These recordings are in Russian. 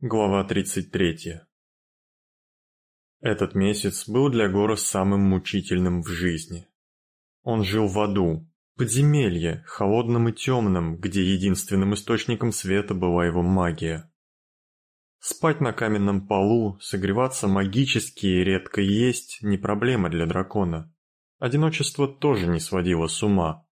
Глава 33 Этот месяц был для Гора самым мучительным в жизни. Он жил в аду, подземелье, холодном и темном, где единственным источником света была его магия. Спать на каменном полу, согреваться магически и редко есть не проблема для дракона. Одиночество тоже не сводило с ума.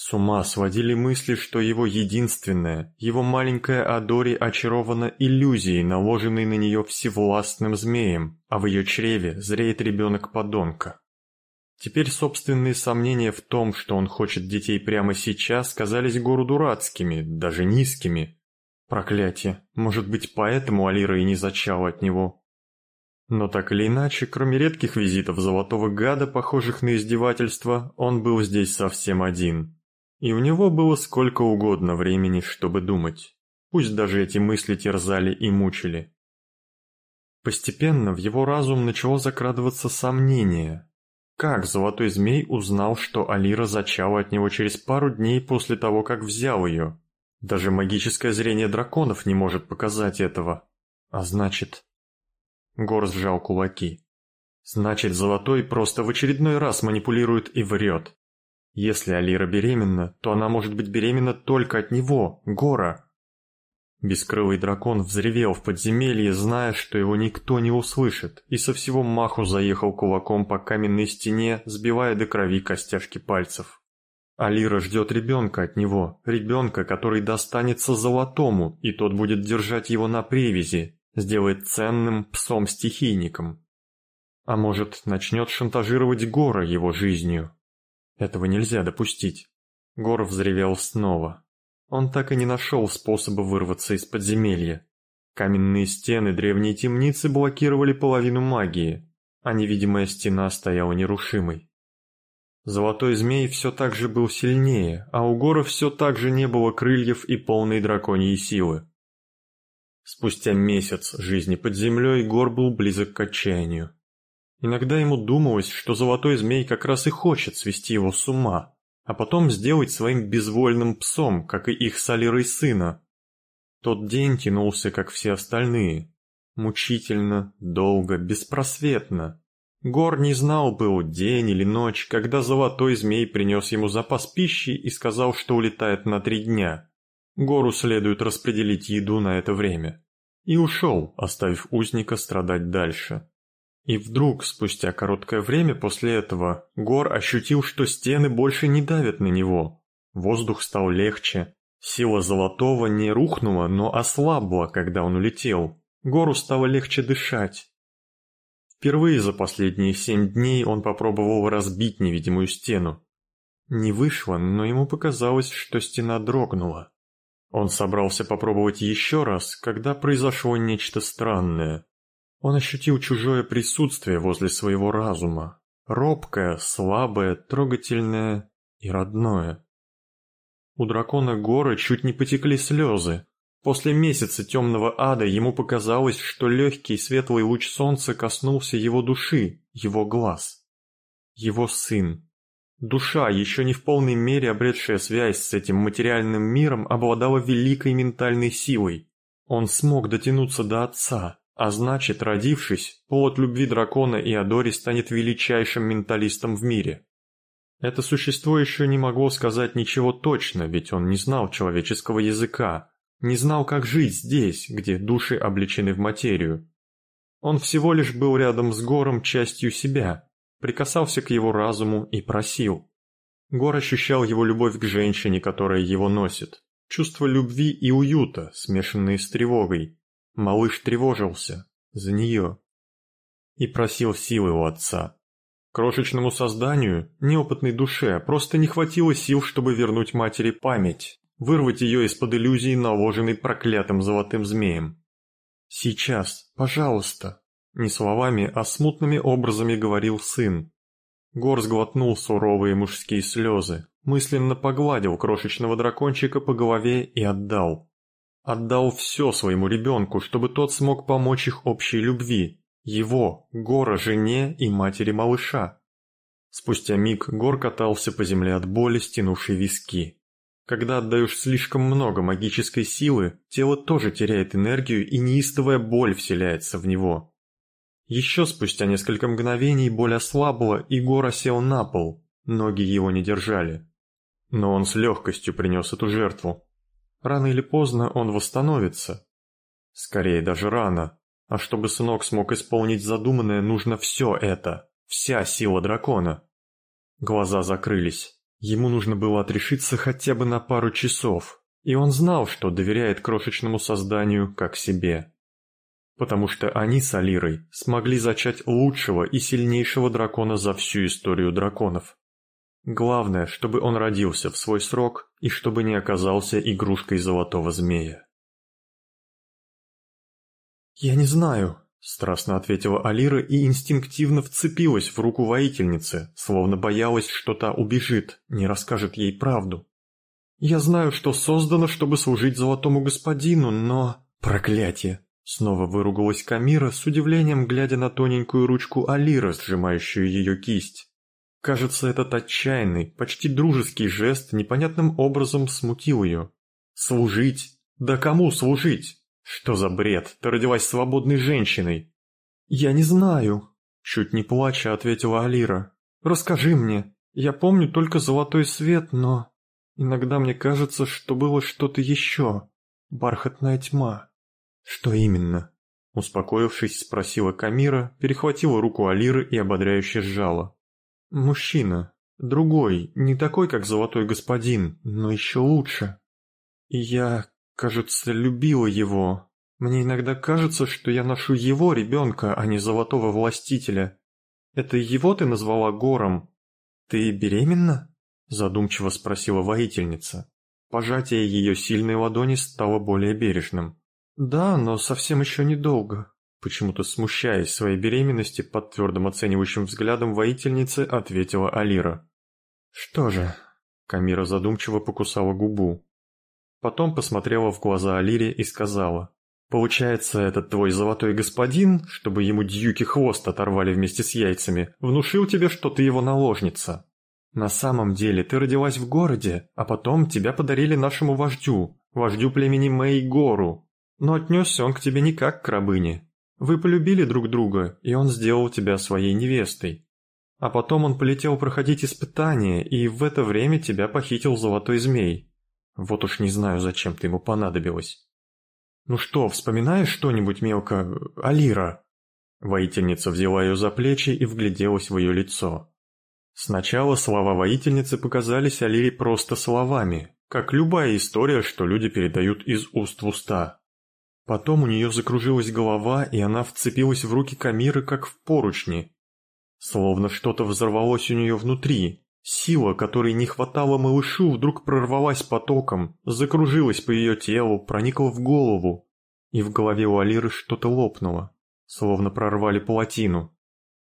С ума сводили мысли, что его единственная, его маленькая Адори очарована иллюзией, наложенной на нее всевластным змеем, а в ее чреве зреет ребенок-подонка. Теперь собственные сомнения в том, что он хочет детей прямо сейчас, казались гору дурацкими, даже низкими. Проклятие, может быть поэтому Алира и не зачала от него. Но так или иначе, кроме редких визитов золотого гада, похожих на издевательство, он был здесь совсем один. И у него было сколько угодно времени, чтобы думать. Пусть даже эти мысли терзали и мучили. Постепенно в его разум начало закрадываться сомнение. Как Золотой Змей узнал, что Алира зачала от него через пару дней после того, как взял ее? Даже магическое зрение драконов не может показать этого. А значит... Гор сжал кулаки. Значит, Золотой просто в очередной раз манипулирует и врет. Если Алира беременна, то она может быть беременна только от него, Гора. Бескрылый дракон взревел в подземелье, зная, что его никто не услышит, и со всего маху заехал кулаком по каменной стене, сбивая до крови костяшки пальцев. Алира ждет ребенка от него, ребенка, который достанется золотому, и тот будет держать его на привязи, сделает ценным псом-стихийником. А может, начнет шантажировать Гора его жизнью. Этого нельзя допустить. Гор взревел снова. Он так и не нашел способа вырваться из подземелья. Каменные стены древней темницы блокировали половину магии, а невидимая стена стояла нерушимой. Золотой змей все так же был сильнее, а у Гора все так же не было крыльев и полной драконьей силы. Спустя месяц жизни под землей Гор был близок к отчаянию. Иногда ему думалось, что золотой змей как раз и хочет свести его с ума, а потом сделать своим безвольным псом, как и их с Алирой сына. Тот день тянулся, как все остальные. Мучительно, долго, беспросветно. Гор не знал, был день или ночь, когда золотой змей принес ему запас пищи и сказал, что улетает на три дня. Гору следует распределить еду на это время. И ушел, оставив узника страдать дальше. И вдруг, спустя короткое время после этого, Гор ощутил, что стены больше не давят на него. Воздух стал легче. Сила Золотого не рухнула, но ослабла, когда он улетел. Гору стало легче дышать. Впервые за последние семь дней он попробовал разбить невидимую стену. Не вышло, но ему показалось, что стена дрогнула. Он собрался попробовать еще раз, когда произошло нечто странное. Он ощутил чужое присутствие возле своего разума, робкое, слабое, трогательное и родное. У дракона Гора чуть не потекли слезы. После месяца темного ада ему показалось, что легкий светлый луч солнца коснулся его души, его глаз. Его сын. Душа, еще не в полной мере обретшая связь с этим материальным миром, обладала великой ментальной силой. Он смог дотянуться до отца, а значит, родившись, плод любви дракона и Адори станет величайшим менталистом в мире. Это существо еще не могло сказать ничего точно, ведь он не знал человеческого языка, не знал, как жить здесь, где души облечены в материю. Он всего лишь был рядом с Гором частью себя, прикасался к его разуму и просил. Гор ощущал его любовь к женщине, которая его носит, чувство любви и уюта, смешанные с тревогой, Малыш тревожился за нее и просил силы у отца. Крошечному созданию, неопытной душе, просто не хватило сил, чтобы вернуть матери память, вырвать ее из-под иллюзии, наложенной проклятым золотым змеем. «Сейчас, пожалуйста», — не словами, а смутными образами говорил сын. Гор сглотнул суровые мужские слезы, мысленно погладил крошечного дракончика по голове и отдал. Отдал все своему ребенку, чтобы тот смог помочь их общей любви, его, Гора, жене и матери малыша. Спустя миг Гор катался по земле от боли, стянувшей виски. Когда отдаешь слишком много магической силы, тело тоже теряет энергию и неистовая боль вселяется в него. Еще спустя несколько мгновений боль ослабла, и Гора сел на пол, ноги его не держали. Но он с легкостью принес эту жертву. Рано или поздно он восстановится. Скорее даже рано. А чтобы сынок смог исполнить задуманное, нужно все это. Вся сила дракона. Глаза закрылись. Ему нужно было отрешиться хотя бы на пару часов. И он знал, что доверяет крошечному созданию как себе. Потому что они с Алирой смогли зачать лучшего и сильнейшего дракона за всю историю драконов. Главное, чтобы он родился в свой срок и чтобы не оказался игрушкой золотого змея. «Я не знаю», — страстно ответила Алира и инстинктивно вцепилась в руку воительницы, словно боялась, что та убежит, не расскажет ей правду. «Я знаю, что создано, чтобы служить золотому господину, но...» «Проклятие!» — снова выругалась Камира с удивлением, глядя на тоненькую ручку Алиры, сжимающую ее кисть. Кажется, этот отчаянный, почти дружеский жест непонятным образом смутил ее. «Служить? Да кому служить? Что за бред? Ты родилась свободной женщиной!» «Я не знаю», — чуть не плача ответила Алира. «Расскажи мне. Я помню только золотой свет, но... Иногда мне кажется, что было что-то еще. Бархатная тьма». «Что именно?» Успокоившись, спросила Камира, перехватила руку Алиры и ободряюще сжала. Мужчина. Другой, не такой, как золотой господин, но еще лучше. И я, кажется, любила его. Мне иногда кажется, что я ношу его ребенка, а не золотого властителя. Это его ты назвала гором? Ты беременна? Задумчиво спросила воительница. Пожатие ее сильной ладони стало более бережным. Да, но совсем еще недолго. Почему-то смущаясь своей беременности, под твердым оценивающим взглядом воительницы ответила Алира. «Что же?» Камира задумчиво покусала губу. Потом посмотрела в глаза Алире и сказала. «Получается, этот твой золотой господин, чтобы ему дьюки хвост оторвали вместе с яйцами, внушил тебе, что ты его наложница. На самом деле ты родилась в городе, а потом тебя подарили нашему вождю, вождю племени Мэйгору. Но отнесся он к тебе не как к рабыне, вы полюбили друг друга, и он сделал тебя своей невестой. А потом он полетел проходить испытания, и в это время тебя похитил золотой змей. Вот уж не знаю, зачем ты ему понадобилась. Ну что, вспоминаешь что-нибудь мелко, Алира? Воительница взяла ее за плечи и вгляделась в ее лицо. Сначала слова воительницы показались Алире просто словами, как любая история, что люди передают из уст в уста. Потом у нее закружилась голова, и она вцепилась в руки Камиры, как в поручни. Словно что-то взорвалось у нее внутри. Сила, которой не хватало малышу, вдруг прорвалась потоком, закружилась по ее телу, проникла в голову. И в голове у Алиры что-то лопнуло, словно прорвали плотину.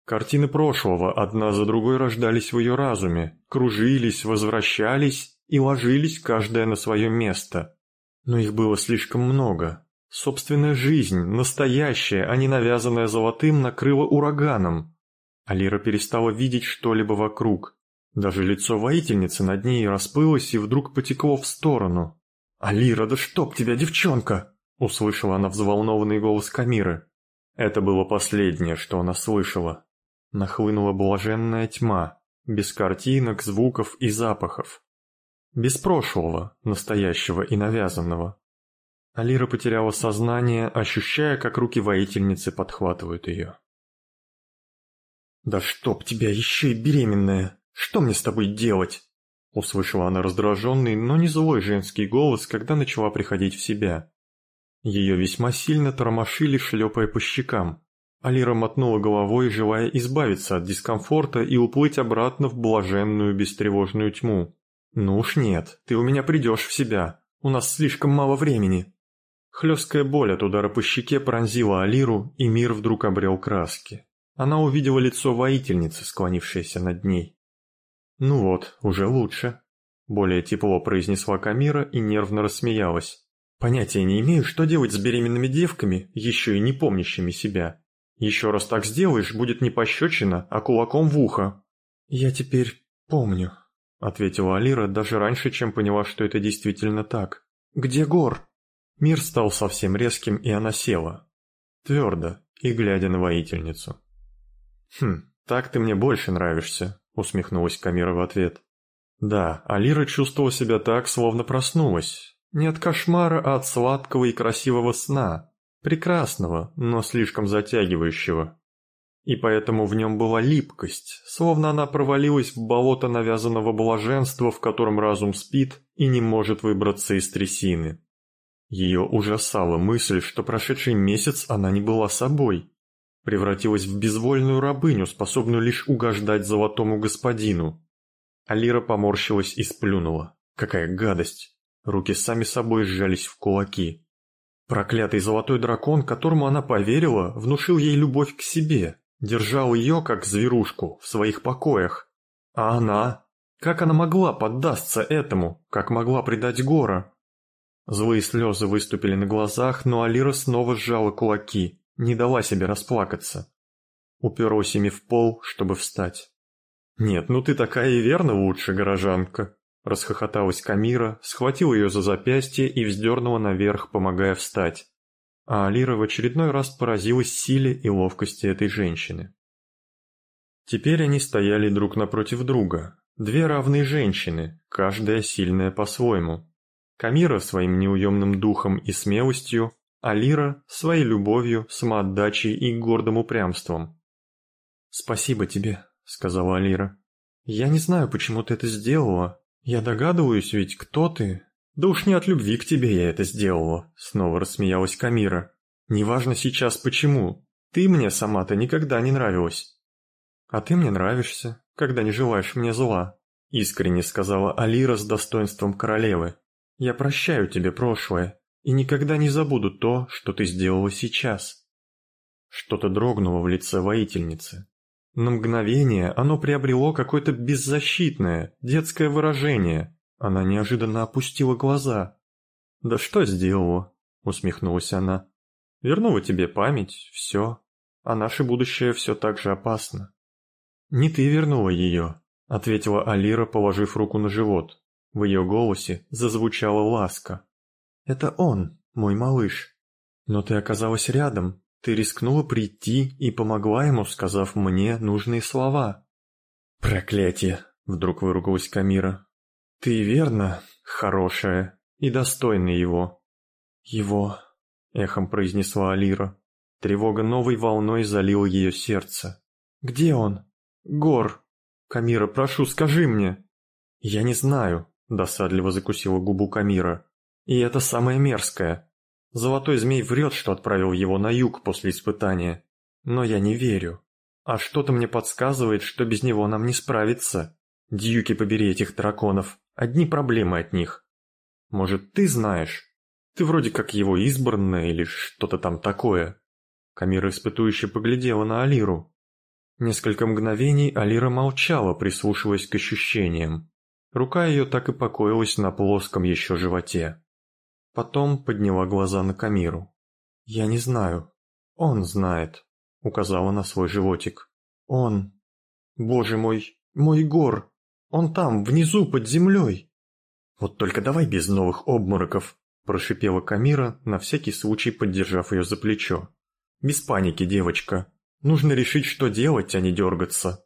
Картины прошлого одна за другой рождались в ее разуме, кружились, возвращались и ложились каждая на свое место. Но их было слишком много, Собственная жизнь, настоящая, а не навязанная золотым, накрыла ураганом. Алира перестала видеть что-либо вокруг. Даже лицо воительницы над ней расплылось и вдруг потекло в сторону. «Алира, да чтоб тебя, девчонка!» — услышала она взволнованный голос Камиры. Это было последнее, что она слышала. Нахлынула блаженная тьма, без картинок, звуков и запахов. Без прошлого, настоящего и навязанного. Алира потеряла сознание, ощущая, как руки воительницы подхватывают ее. «Да чтоб тебя, еще и беременная! Что мне с тобой делать?» Услышала она раздраженный, но не злой женский голос, когда начала приходить в себя. Ее весьма сильно тормошили, шлепая по щекам. Алира мотнула головой, желая избавиться от дискомфорта и уплыть обратно в блаженную бестревожную тьму. «Ну уж нет, ты у меня придешь в себя. У нас слишком мало времени». Хлесткая боль от удара по щеке пронзила Алиру, и мир вдруг обрел краски. Она увидела лицо воительницы, склонившееся над ней. «Ну вот, уже лучше», — более тепло произнесла Камира и нервно рассмеялась. «Понятия не имею, что делать с беременными девками, еще и не помнящими себя. Еще раз так сделаешь, будет не пощечина, а кулаком в ухо». «Я теперь помню», — ответила Алира даже раньше, чем поняла, что это действительно так. «Где Гор?» Мир стал совсем резким, и она села. Твердо, и глядя на воительницу. «Хм, так ты мне больше нравишься», — усмехнулась Камира в ответ. Да, Алира чувствовала себя так, словно проснулась. Не от кошмара, а от сладкого и красивого сна. Прекрасного, но слишком затягивающего. И поэтому в нем была липкость, словно она провалилась в болото навязанного блаженства, в котором разум спит и не может выбраться из трясины. Ее ужасала мысль, что прошедший месяц она не была собой. Превратилась в безвольную рабыню, способную лишь угождать золотому господину. Алира поморщилась и сплюнула. Какая гадость! Руки сами собой сжались в кулаки. Проклятый золотой дракон, которому она поверила, внушил ей любовь к себе, держал ее, как зверушку, в своих покоях. А она? Как она могла поддаться этому? Как могла предать Гора? Злые слезы выступили на глазах, но Алира снова сжала кулаки, не дала себе расплакаться. Уперлась ими в пол, чтобы встать. «Нет, ну ты такая и верно лучше, горожанка!» Расхохоталась Камира, схватила ее за запястье и вздернула наверх, помогая встать. А Алира в очередной раз поразилась силе и ловкости этой женщины. Теперь они стояли друг напротив друга. Две равные женщины, каждая сильная по-своему. Камира своим неуемным духом и смелостью, а Лира своей любовью, самоотдачей и гордым упрямством. «Спасибо тебе», — сказала Алира. «Я не знаю, почему ты это сделала. Я догадываюсь ведь, кто ты». «Да уж не от любви к тебе я это сделала», — снова рассмеялась Камира. «Неважно сейчас почему. Ты мне сама-то никогда не нравилась». «А ты мне нравишься, когда не желаешь мне зла», — искренне сказала Алира с достоинством королевы. Я прощаю тебе прошлое и никогда не забуду то, что ты сделала сейчас. Что-то дрогнуло в лице воительницы. На мгновение оно приобрело какое-то беззащитное, детское выражение. Она неожиданно опустила глаза. «Да что сделала?» — усмехнулась она. «Вернула тебе память, все. А наше будущее все так же опасно». «Не ты вернула ее», — ответила Алира, положив руку на живот. В ее голосе зазвучала ласка. «Это он, мой малыш. Но ты оказалась рядом, ты рискнула прийти и помогла ему, сказав мне нужные слова». «Проклятие!» — вдруг выругалась Камира. «Ты верно, хорошая и достойная его». «Его», — эхом произнесла Алира. Тревога новой волной залила ее сердце. «Где он?» «Гор!» «Камира, прошу, скажи мне!» «Я не знаю. Досадливо закусила губу Камира. И это самое мерзкое. Золотой змей врет, что отправил его на юг после испытания. Но я не верю. А что-то мне подсказывает, что без него нам не справиться. Дьюки побери этих драконов. Одни проблемы от них. Может, ты знаешь? Ты вроде как его избранная или что-то там такое. Камира испытующе поглядела на Алиру. Несколько мгновений Алира молчала, прислушиваясь к ощущениям. Рука ее так и покоилась на плоском еще животе. Потом подняла глаза на Камиру. «Я не знаю. Он знает», — указала на свой животик. «Он... Боже мой, мой гор! Он там, внизу, под землей!» «Вот только давай без новых обмороков», — прошипела Камира, на всякий случай поддержав ее за плечо. «Без паники, девочка. Нужно решить, что делать, а не дергаться».